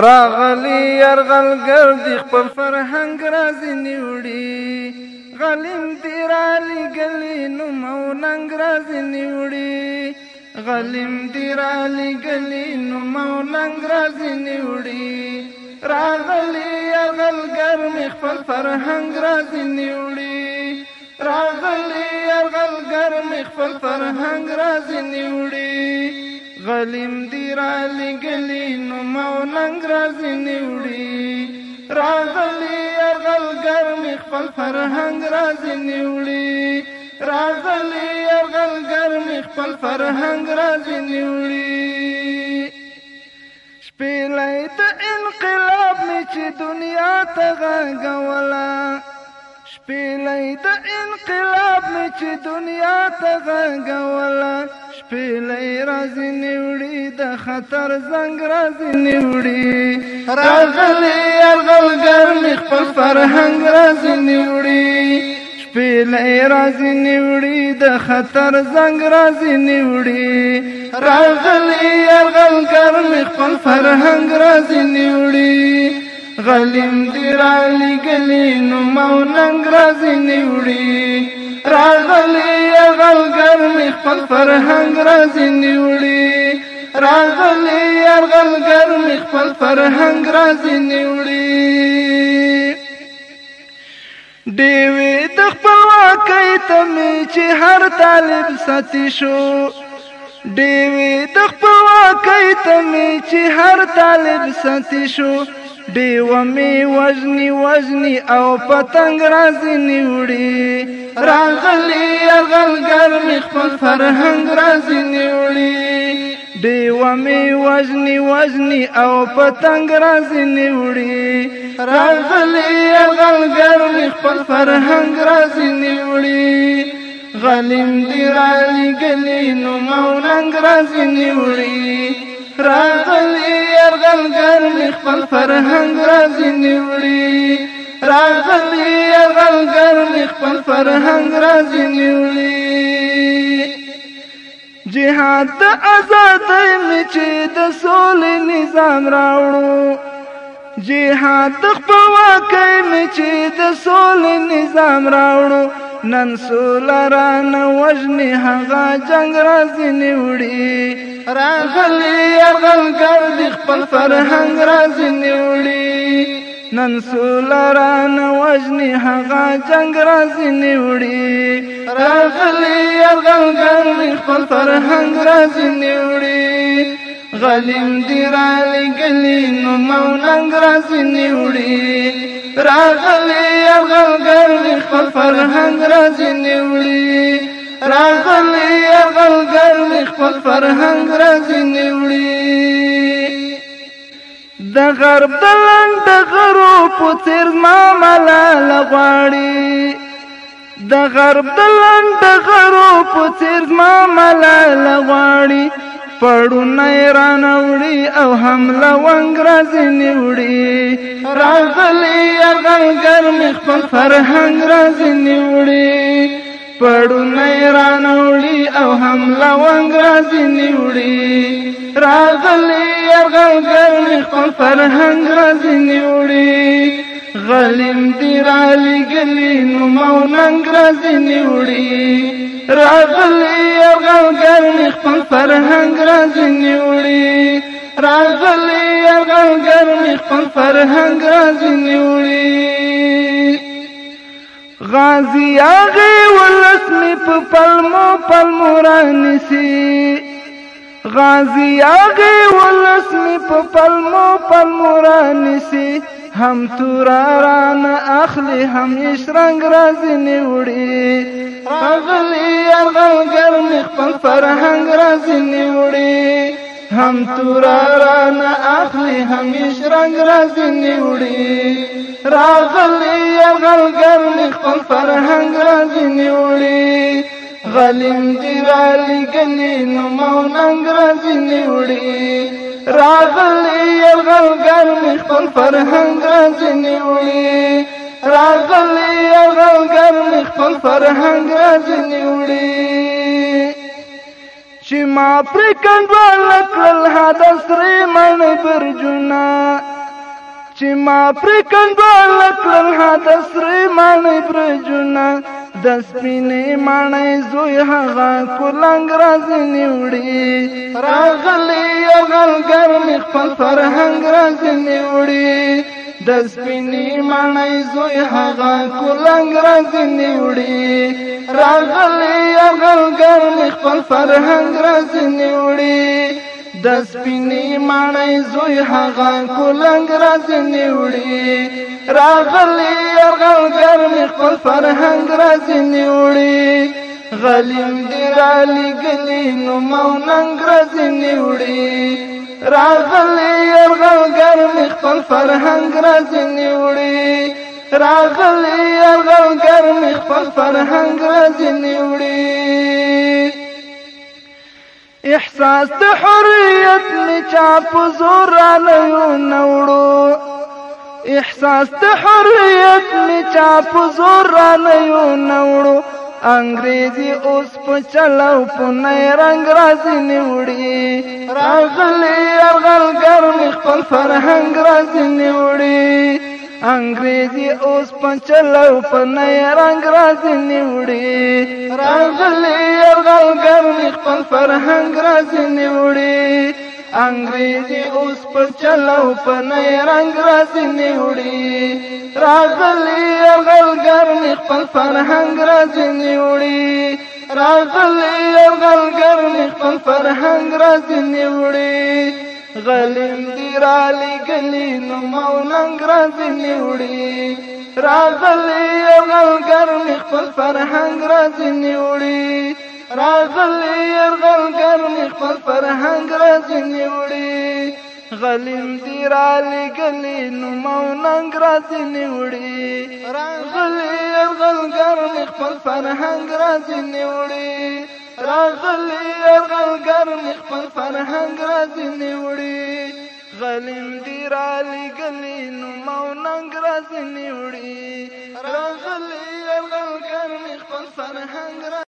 راغلی يرغل ګرځي خپل فرهنګ رازي نیوړي غلیم دی را لګلی نوم او ننګ رازي نیوړي غلیم دی را لګلی نوم او ننګ رازي نیوړي راغلی يرغل ګرځي خپل فرهنګ رازي نیوړي راغلی يرغل ګرځي خپل فرهنګ رازي نیوړي غلیم دی را لګلی نو موننګ راځي نیوړي راغلی ارغل ګرم خپل فرهنګ راځي نیوړي راغلی ارغل ګرم خپل فرهنګ راځي نیوړي شپلې ته انقلاب می چې دنیا ته غنګولا شپلې ته انقلاب می چې دنیا ته غنګولا سپیلی رازی نیوڑی د خطر زنگ رازی نیوڑی راغلی ارغل گرمی خپل فرهنگ رازی نیوڑی سپیلی رازی نیوڑی د خطر زنگ رازی نیوڑی راغلی ارغل گرمی خپل فرهنگ رازی نیوڑی غلیم دی را لگلی نمو ننگ رازی نیوڑی راغلی خپل فرهنګ را زندي وړي راغلی یرغلګر مې خپل فرهنګ را زندي وړي ډیوی د خپلواکۍ تمې چې هر طالب ساتي شو ډیوی د خپلواکۍ تمې چې هر طالب ساتي شو دیو می وزنی وزنی او پتنگ رازی نیوڑی راغلی ارغلگ مې خپل فرهنګ راځنی وړي دیو می وزنی وزنی او پتنګ راځنی وړي راغلی غلګر می خپل فرهنګ راځنی وړي غلیم دی رالی گلی نو مولنگ رازی نیوڑی راغلی ارغل گرمی خپل فرهنگ رازی نیوڑی راغلی ارغل گرمی خپل فرهنگ رازی نیوڑی جهاد د آزادۍ مې چې د سولې نظام راوړو جهاد د خپلواکۍ مې چې د سولې نظام راوړو نن سولران وژنې هغه جنگ راځي نیوړي راغلی یرغل کړ د خپل فرهنګ راځي نیوړي نن سولران وجنی هغه جنگ رازی نیوړي راغلی یرغل ګرنی خپل فرهنګ رازی نیوړي غلیم دی را لګلی نو موننګ رازی نیوړي راغلی یرغل ګرنی خپل فرهنګ رازی نیوړي راغلی یرغل ګرنی خپل فرهنګ رازی نیوړي د غرب د لند غرو په تیر ما ملال غواړي د غرب د لند غرو په تیر ما ملال غواړي پړونه ران وړي او حمله وانګ راځي نیوړي راغلي ارغل ګرم خپل فرهنګ راځي نیوړي پړونه ران وړي او حمله وانګ راځي نیوړي راغلي یرغلګر خپل فرهنګ راځنی وړي غلیم دی را لګلی نو موننګ راځنی وړي راغلی یرغلګر خپل فرهنګ راځنی وړي راغلی یرغلګر خپل فرهنګ راځنی وړي غازی هغه ولسمی په پلمو پلمو رانسی غازی آغی ولس می په پلمو پلمو رانیسی هم تورا ران اخلی هم یش رنگ رازی نیوڑی راغلی ارغل گرمی خپل فرهنگ رازی نیوڑی هم تورا ران اخلی هم یش رنگ رازی نیوڑی راغلی ارغل گرمی خپل فرهنگ رازی نیوڑی غلیم دی را لګلی نو موننګ راځي نیوړي راغلی یلغلګر می خپل فرهنګ راځي نیوړي راغلی یلغلګر می خپل فرهنګ راځي نیوړي چې ما پر کندوال کړل حدث ری من برجنا چې ما پر کندوال کړل حدث ری من برجنا د سپینې مانې زوی هغه کولنګ راز نیوړي راغلی اغل ګرم خپل فرهنګ راز نیوړي د سپینې مانې زوی هغه کولنګ راز نیوړي راغلی اغل ګرم خپل فرهنګ راز نیوړي د سپینې مانې زوی هغه کولنګ راز نیوړي راغلی یرغلګر مې خپل فرهنګ را ځینې وړي غلیم دی را لګلی نو موننګ را ځینې وړي راغلی یرغلګر مې خپل فرهنګ را ځینې وړي راغلی یرغلګر مې خپل فرهنګ را ځینې وړي احساس د حریت می چا په زور نه یو احساس د حریت می چا په زور را نه یو نوړو انګریزي اوس په چلو په نه رنگ راځي نیوړي راغلی ارغل ګرم خپل فرهنګ راځي نیوړي انګریزي اوس په چلو په نه رنگ راځي نیوړي راغلی ارغل ګرم خپل فرهنګ راځي نیوړي انګريزي اوس په چلو په نوې رنگ راځي نیوړي راغلي غلګر نه خپل فرهنګ راځي نیوړي راغلي غلګر نه خپل فرهنګ راځي نیوړي غلیم دی را لګلی نو مولنګ راځي نیوړي راغلي غلګر نه خپل فرهنګ راځي نیوړي راغلي غلګر پلارونی خپل فرهنګ راځنی وړي غلیم دی را لګلی نو موننګ راځنی وړي راغلی ارغلګر می خپل فرهنګ راځنی وړي راغلی ارغلګر می خپل فرهنګ راځنی وړي غلیم دی را لګلی نو موننګ راځنی وړي راغلی ارغلګر می خپل فرهنګ